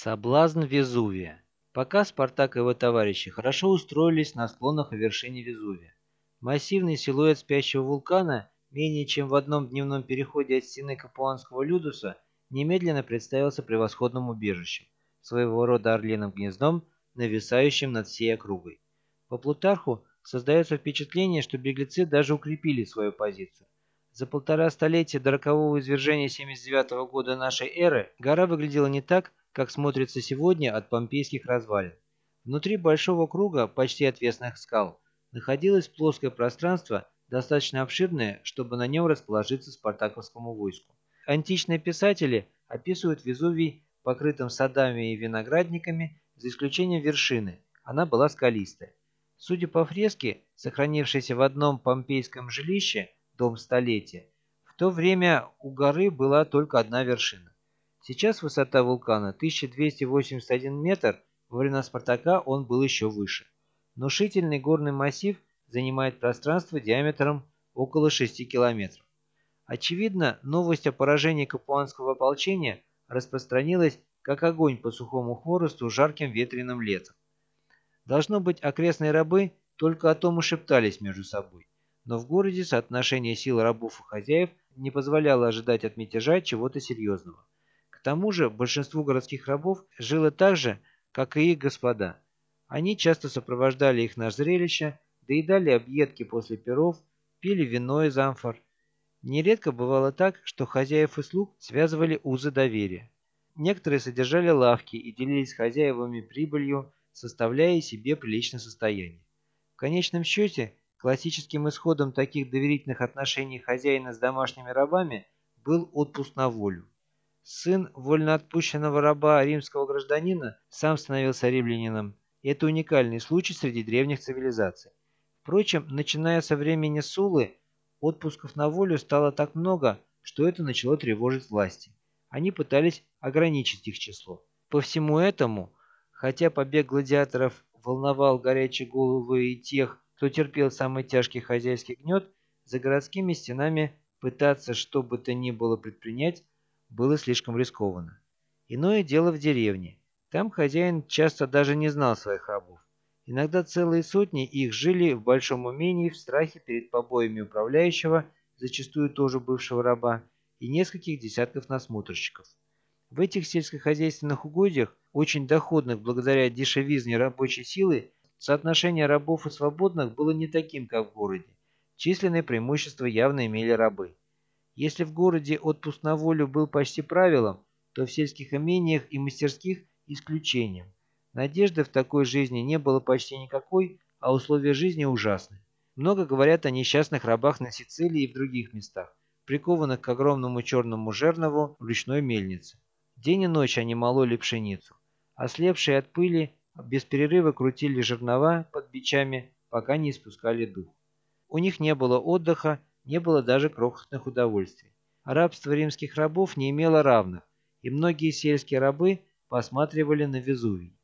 Соблазн Везувия. Пока Спартак и его товарищи хорошо устроились на склонах и вершине Везувия. Массивный силуэт спящего вулкана, менее чем в одном дневном переходе от стены Капуанского Людуса, немедленно представился превосходным убежищем, своего рода орлиным гнездом, нависающим над всей округой. По Плутарху создается впечатление, что беглецы даже укрепили свою позицию. За полтора столетия до рокового извержения 79 года нашей эры гора выглядела не так, как смотрится сегодня от помпейских развалин. Внутри большого круга, почти отвесных скал, находилось плоское пространство, достаточно обширное, чтобы на нем расположиться спартаковскому войску. Античные писатели описывают Везувий покрытым садами и виноградниками, за исключением вершины, она была скалистая. Судя по фреске, сохранившейся в одном помпейском жилище, дом столетия, в то время у горы была только одна вершина. Сейчас высота вулкана 1281 метр, во времена Спартака он был еще выше. Внушительный горный массив занимает пространство диаметром около 6 километров. Очевидно, новость о поражении капуанского ополчения распространилась как огонь по сухому хворосту жарким ветреным летом. Должно быть, окрестные рабы только о том и шептались между собой. Но в городе соотношение сил рабов и хозяев не позволяло ожидать от мятежа чего-то серьезного. К тому же большинство городских рабов жило так же, как и их господа. Они часто сопровождали их на зрелище, доедали объедки после перов, пили вино из амфор. Нередко бывало так, что хозяев и слуг связывали узы доверия. Некоторые содержали лавки и делились хозяевами прибылью, составляя себе приличное состояние. В конечном счете, классическим исходом таких доверительных отношений хозяина с домашними рабами был отпуск на волю. Сын вольноотпущенного раба римского гражданина сам становился римлянином, это уникальный случай среди древних цивилизаций. Впрочем, начиная со времени Сулы, отпусков на волю стало так много, что это начало тревожить власти. Они пытались ограничить их число. По всему этому, хотя побег гладиаторов волновал горячие головы и тех, кто терпел самый тяжкий хозяйский гнет, за городскими стенами пытаться что бы то ни было предпринять было слишком рискованно. Иное дело в деревне. Там хозяин часто даже не знал своих рабов. Иногда целые сотни их жили в большом умении в страхе перед побоями управляющего, зачастую тоже бывшего раба, и нескольких десятков насмотрщиков. В этих сельскохозяйственных угодьях, очень доходных благодаря дешевизне рабочей силы, соотношение рабов и свободных было не таким, как в городе. Численное преимущество явно имели рабы. Если в городе отпуск на волю был почти правилом, то в сельских имениях и мастерских – исключением. Надежды в такой жизни не было почти никакой, а условия жизни ужасны. Много говорят о несчастных рабах на Сицилии и в других местах, прикованных к огромному черному жернову в ручной мельнице. День и ночь они мололи пшеницу. Ослепшие от пыли, без перерыва крутили жернова под бичами, пока не испускали дух. У них не было отдыха, не было даже крохотных удовольствий. Рабство римских рабов не имело равных, и многие сельские рабы посматривали на Везувий.